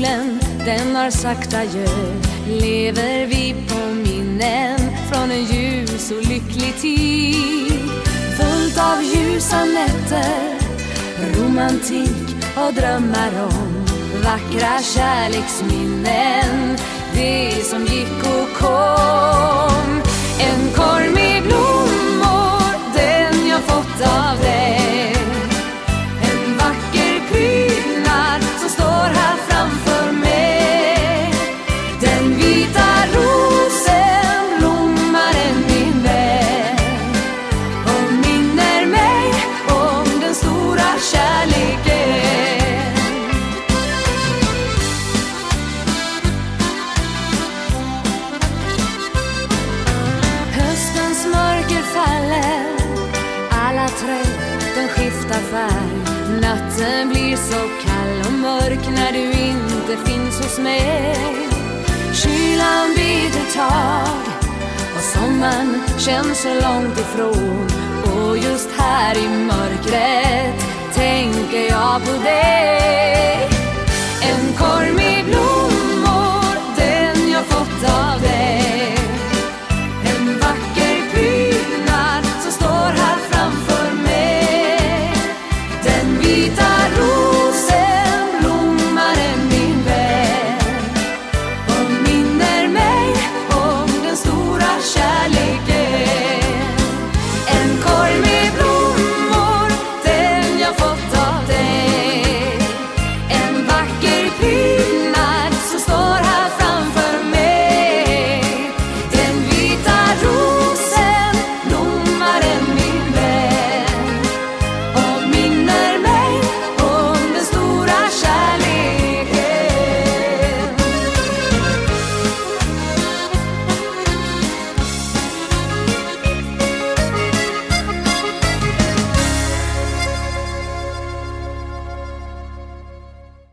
solen, den har sagt adjö Lever vi på minnen från en ljus och lycklig tid? Fullt av ljusa nätter, romantik och drömmar om vackra kärleksminnen. Träd de skiftar färg. Natten blir så kall och mörk när du inte finns hos mig. Kylan biter tag och sommaren känns så långt ifrån. Och just här i mörkret Kita